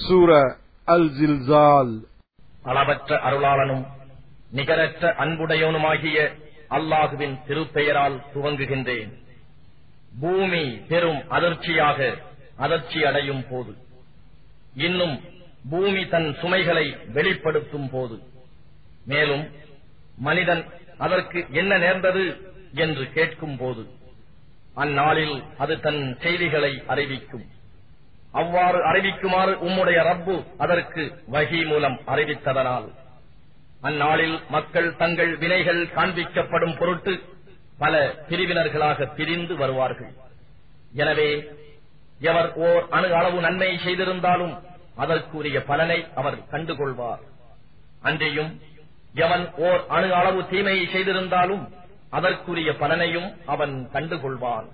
சூர அல் ஜில்சால் அளவற்ற அருளாளனும் நிகரற்ற அன்புடையவனுமாகிய அல்லாஹுவின் திருப்பெயரால் துவங்குகின்றேன். பூமி பெரும் அதிர்ச்சியாக அதிர்ச்சி அடையும் போது இன்னும் பூமி தன் சுமைகளை வெளிப்படுத்தும் போது மேலும் மனிதன் அதற்கு என்ன நேர்ந்தது என்று கேட்கும் போது அந்நாளில் அது தன் செய்திகளை அறிவிக்கும். அவ்வாறு அறிவிக்குமாறு உம்முடைய ரப்பு அதற்கு வகி மூலம் அறிவித்ததனால். அந்நாளில் மக்கள் தங்கள் வினைகள் காண்பிக்கப்படும் பொருட்டு பல பிரிவினர்களாக பிரிந்து வருவார்கள். எனவே எவர் ஓர் அணு அளவு நன்மை செய்திருந்தாலும் அதற்குரிய பலனை அவர் கண்டுகொள்வார். அன்றையும் எவன் ஓர் அணு அளவு தீமையை செய்திருந்தாலும் அதற்குரிய பலனையும் அவன் கண்டுகொள்வான்.